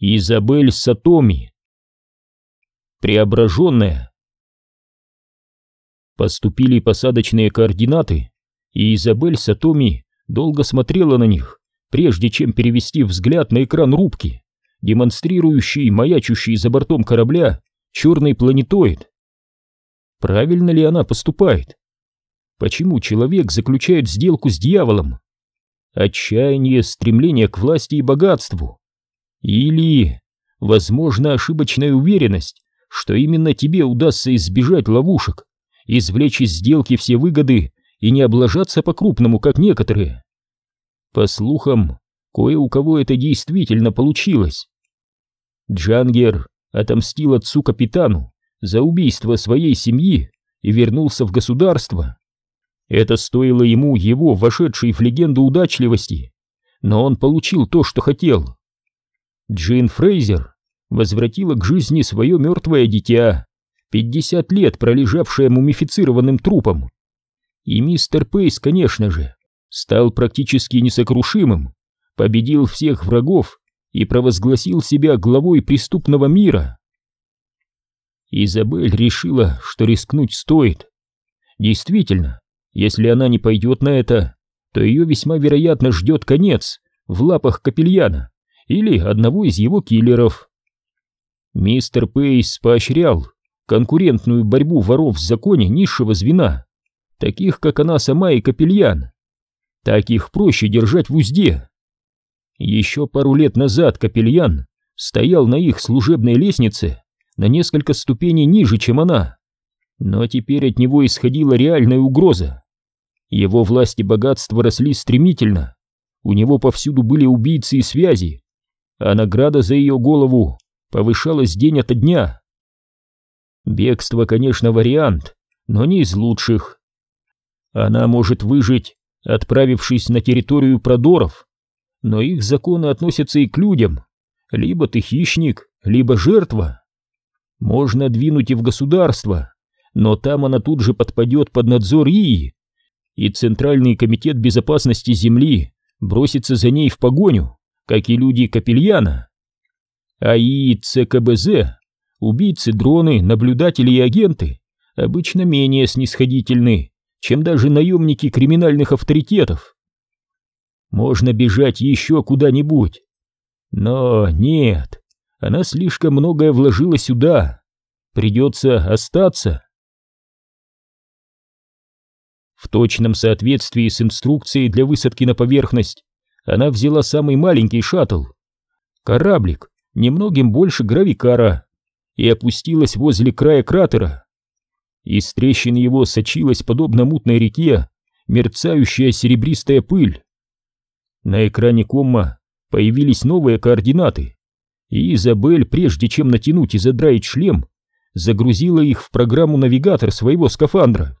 Изабель Сатоми. Преображенная. Поступили посадочные координаты, и Изабель Сатоми долго смотрела на них, прежде чем перевести взгляд на экран рубки, демонстрирующий маячущий за бортом корабля черный планетоид. Правильно ли она поступает? Почему человек заключает сделку с дьяволом? Отчаяние, стремление к власти и богатству. Или, возможно, ошибочная уверенность, что именно тебе удастся избежать ловушек, извлечь из сделки все выгоды и не облажаться по-крупному, как некоторые. По слухам, кое у кого это действительно получилось. Джангер отомстил отцу-капитану за убийство своей семьи и вернулся в государство. Это стоило ему его вошедшей в легенду удачливости, но он получил то, что хотел. Джин Фрейзер возвратила к жизни свое мертвое дитя, 50 лет пролежавшее мумифицированным трупом. И мистер Пейс, конечно же, стал практически несокрушимым, победил всех врагов и провозгласил себя главой преступного мира. Изабель решила, что рискнуть стоит. Действительно, если она не пойдет на это, то ее весьма вероятно ждет конец в лапах Капельяна или одного из его киллеров. Мистер Пейс поощрял конкурентную борьбу воров в законе низшего звена, таких как она сама и Капельян. Таких проще держать в узде. Еще пару лет назад Капельян стоял на их служебной лестнице на несколько ступеней ниже, чем она. Но теперь от него исходила реальная угроза. Его власть и богатство росли стремительно. У него повсюду были убийцы и связи, а награда за ее голову повышалась день ото дня. Бегство, конечно, вариант, но не из лучших. Она может выжить, отправившись на территорию продоров, но их законы относятся и к людям. Либо ты хищник, либо жертва. Можно двинуть и в государство, но там она тут же подпадет под надзор ИИ, и Центральный комитет безопасности Земли бросится за ней в погоню, как и люди Капельяна. А ИИ ЦКБЗ, убийцы, дроны, наблюдатели и агенты обычно менее снисходительны, чем даже наемники криминальных авторитетов. Можно бежать еще куда-нибудь. Но нет, она слишком многое вложила сюда. Придется остаться. В точном соответствии с инструкцией для высадки на поверхность она взяла самый маленький шаттл, кораблик, немногим больше гравикара, и опустилась возле края кратера. Из трещин его сочилась, подобно мутной реке, мерцающая серебристая пыль. На экране комма появились новые координаты, и Изабель, прежде чем натянуть и задраить шлем, загрузила их в программу навигатор своего скафандра.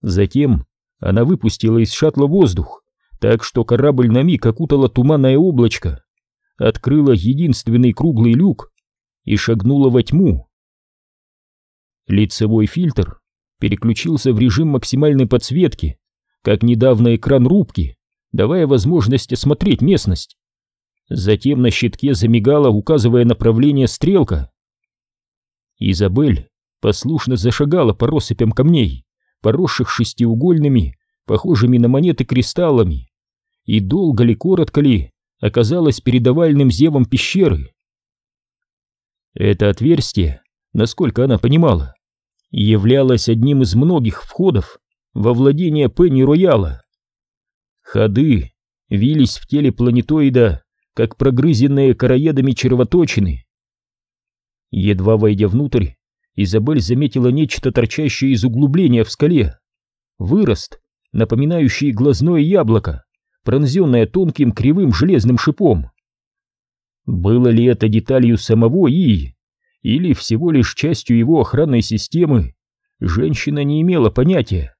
Затем она выпустила из шаттла воздух, так что корабль на миг окутала туманное облачко, открыла единственный круглый люк и шагнула во тьму. Лицевой фильтр переключился в режим максимальной подсветки, как недавно экран рубки, давая возможность осмотреть местность. Затем на щитке замигала, указывая направление стрелка. Изабель послушно зашагала по россыпям камней, поросших шестиугольными, похожими на монеты кристаллами, и долго ли, коротко ли, оказалась перед овальным зевом пещеры. Это отверстие насколько она понимала, являлась одним из многих входов во владение Пенни Рояла. Ходы вились в теле планетоида, как прогрызенные короедами червоточины. Едва войдя внутрь, Изабель заметила нечто торчащее из углубления в скале. Вырост, напоминающий глазное яблоко, пронзенное тонким кривым железным шипом. Было ли это деталью самого Ии? или всего лишь частью его охранной системы, женщина не имела понятия,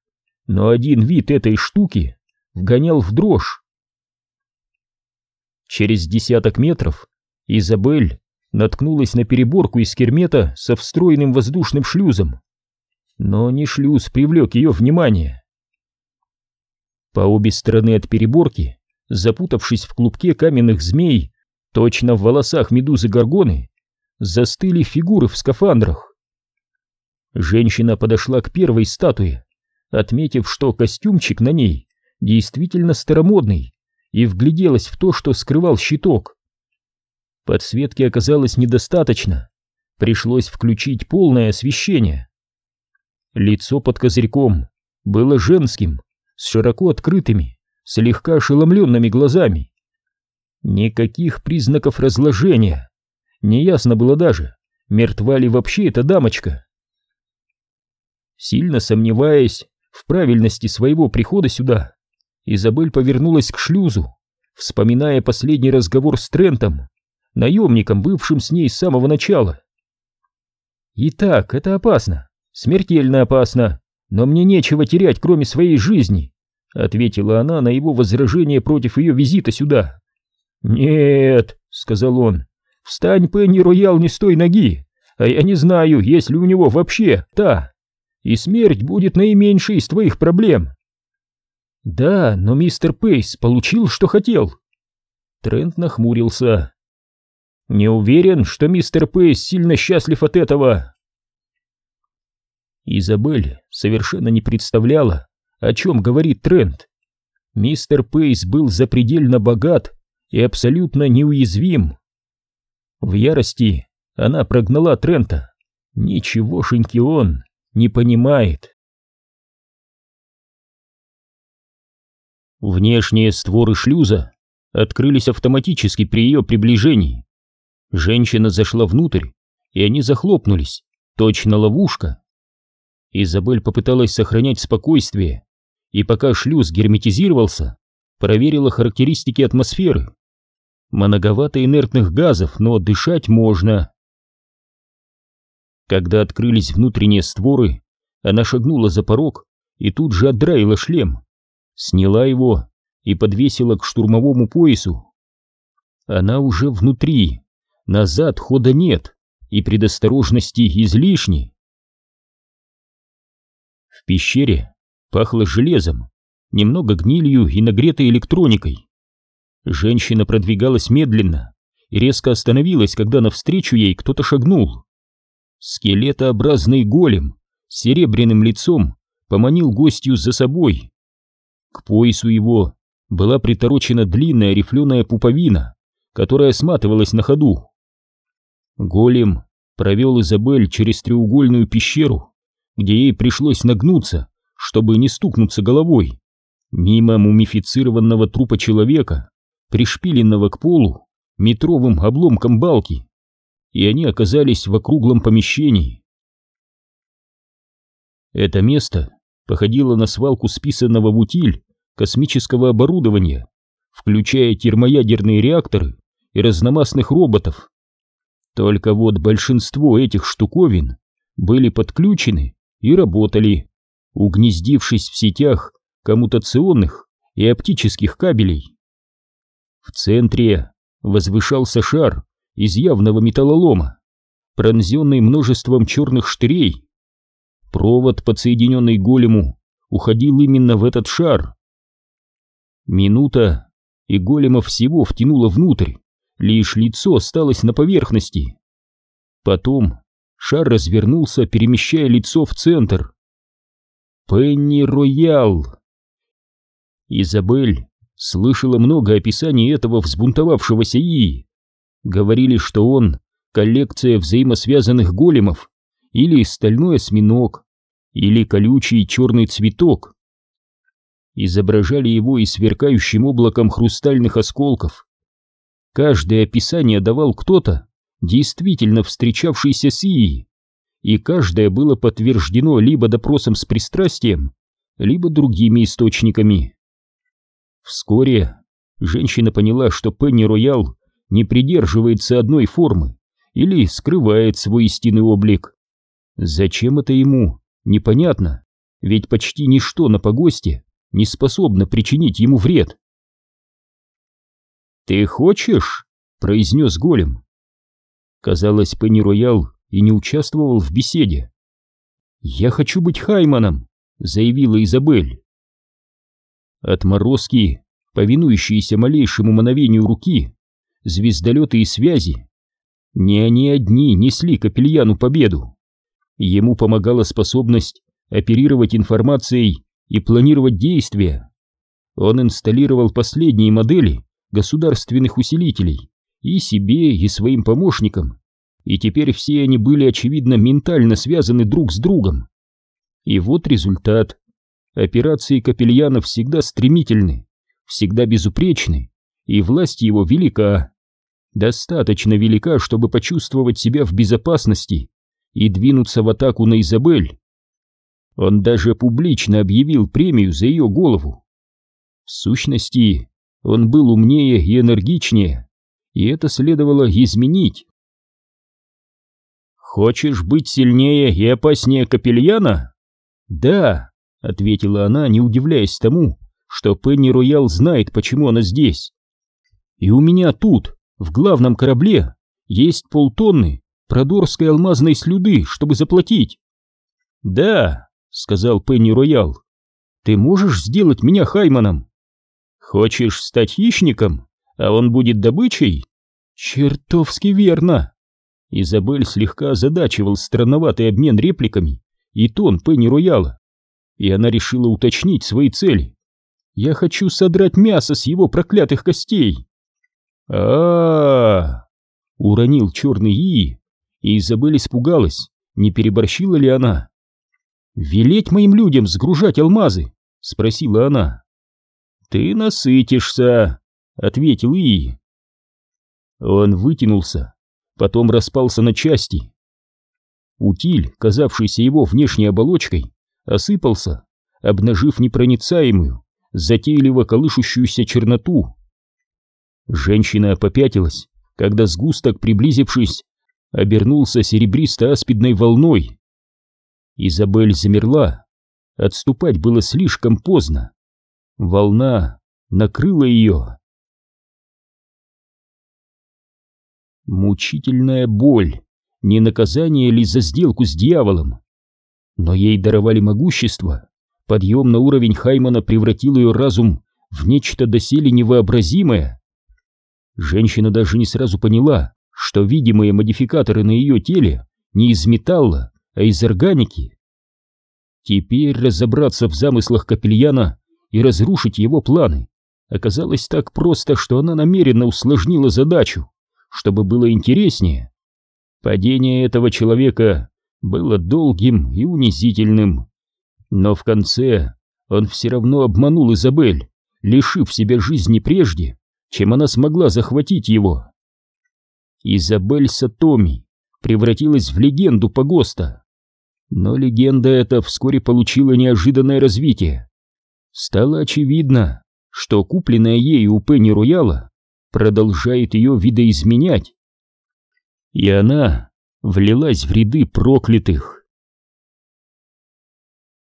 но один вид этой штуки вгонял в дрожь. Через десяток метров Изабель наткнулась на переборку из кермета со встроенным воздушным шлюзом. Но не шлюз привлек ее внимание. По обе стороны от переборки, запутавшись в клубке каменных змей, точно в волосах медузы Горгоны, застыли фигуры в скафандрах. Женщина подошла к первой статуе, отметив, что костюмчик на ней действительно старомодный, и вгляделась в то, что скрывал щиток. Подсветки оказалось недостаточно, пришлось включить полное освещение. Лицо под козырьком было женским, с широко открытыми, слегка ошеломленными глазами. Никаких признаков разложения. Неясно было даже, мертва ли вообще эта дамочка. Сильно сомневаясь в правильности своего прихода сюда, Изабель повернулась к шлюзу, вспоминая последний разговор с Трентом, наемником, бывшим с ней с самого начала. «Итак, это опасно, смертельно опасно, но мне нечего терять, кроме своей жизни», ответила она на его возражение против ее визита сюда. «Нет», — сказал он, — «встань, Пенни Роял, не с той ноги, а я не знаю, есть ли у него вообще та, и смерть будет наименьшей из твоих проблем». «Да, но мистер Пейс получил, что хотел». Трент нахмурился. «Не уверен, что мистер Пейс сильно счастлив от этого». Изабель совершенно не представляла, о чем говорит Трент. Мистер Пейс был запредельно богат и абсолютно неуязвим. В ярости она прогнала Трента. Ничегошеньки он не понимает. Внешние створы шлюза открылись автоматически при ее приближении. Женщина зашла внутрь, и они захлопнулись, точно ловушка. Изабель попыталась сохранять спокойствие, и пока шлюз герметизировался, проверила характеристики атмосферы. Многовато инертных газов, но дышать можно. Когда открылись внутренние створы, она шагнула за порог и тут же отдраила шлем, сняла его и подвесила к штурмовому поясу. Она уже внутри, назад хода нет, и предосторожности излишни. В пещере пахло железом, немного гнилью и нагретой электроникой. Женщина продвигалась медленно и резко остановилась, когда навстречу ей кто-то шагнул. Скелетообразный голем с серебряным лицом поманил гостью за собой. К поясу его была приторочена длинная рифленая пуповина, которая сматывалась на ходу. Голем провел Изабель через треугольную пещеру, где ей пришлось нагнуться, чтобы не стукнуться головой, мимо мумифицированного трупа человека, пришпиленного к полу метровым обломком балки, и они оказались в округлом помещении. Это место походило на свалку списанного в утиль космического оборудования, включая термоядерные реакторы и разномастных роботов. Только вот большинство этих штуковин были подключены и работали, угнездившись в сетях коммутационных и оптических кабелей. В центре возвышался шар из явного металлолома, пронзенный множеством черных штырей. Провод, подсоединенный голему, уходил именно в этот шар. Минута, и голема всего втянуло внутрь, лишь лицо осталось на поверхности. Потом шар развернулся, перемещая лицо в центр. Пенни Роял. Изабель слышала много описаний этого взбунтовавшегося ИИ. Говорили, что он — коллекция взаимосвязанных големов, или стальной осьминог, или колючий черный цветок. Изображали его и сверкающим облаком хрустальных осколков. Каждое описание давал кто-то, действительно встречавшийся с ИИ, и каждое было подтверждено либо допросом с пристрастием, либо другими источниками. Вскоре женщина поняла, что Пенни Роял не придерживается одной формы или скрывает свой истинный облик. Зачем это ему, непонятно, ведь почти ничто на погосте не способно причинить ему вред. «Ты хочешь?» — произнес голем. Казалось, Пенни Роял и не участвовал в беседе. «Я хочу быть Хайманом», — заявила Изабель. Отморозки, повинующиеся малейшему мановению руки, звездолеты и связи. Не они одни несли Капельяну победу. Ему помогала способность оперировать информацией и планировать действия. Он инсталлировал последние модели государственных усилителей и себе, и своим помощникам, и теперь все они были, очевидно, ментально связаны друг с другом. И вот результат. Операции Капельяна всегда стремительны, всегда безупречны, и власть его велика. Достаточно велика, чтобы почувствовать себя в безопасности и двинуться в атаку на Изабель. Он даже публично объявил премию за ее голову. В сущности, он был умнее и энергичнее, и это следовало изменить. «Хочешь быть сильнее и опаснее Капельяна?» «Да», — ответила она, не удивляясь тому, что Пенни Роял знает, почему она здесь. «И у меня тут, в главном корабле, есть полтонны продорской алмазной слюды, чтобы заплатить». «Да», — сказал Пенни Роял, — «ты можешь сделать меня Хайманом?» «Хочешь стать хищником, а он будет добычей?» «Чертовски верно!» Изабель слегка озадачивал странноватый обмен репликами и тон Пенни Рояла, и она решила уточнить свои цели. «Я хочу содрать мясо с его проклятых костей!» а, -а, -а, уронил черный И, и Изабель испугалась, не переборщила ли она. «Велеть моим людям сгружать алмазы?» — спросила она. «Ты насытишься», — ответил И. Он вытянулся, потом распался на части. Утиль, казавшийся его внешней оболочкой, осыпался, обнажив непроницаемую, затейливо колышущуюся черноту. Женщина попятилась, когда сгусток, приблизившись, обернулся серебристо-аспидной волной. Изабель замерла. Отступать было слишком поздно. Волна накрыла ее. Мучительная боль, не наказание ли за сделку с дьяволом? Но ей даровали могущество. Подъем на уровень Хаймана превратил ее разум в нечто доселе невообразимое. Женщина даже не сразу поняла, что видимые модификаторы на ее теле не из металла, а из органики. Теперь разобраться в замыслах Капельяна и разрушить его планы оказалось так просто, что она намеренно усложнила задачу чтобы было интереснее. Падение этого человека было долгим и унизительным. Но в конце он все равно обманул Изабель, лишив себя жизни прежде, чем она смогла захватить его. Изабель Сатоми превратилась в легенду Погоста. Но легенда эта вскоре получила неожиданное развитие. Стало очевидно, что купленная ею у Пенни Рояла продолжает ее видоизменять. И она влилась в ряды проклятых.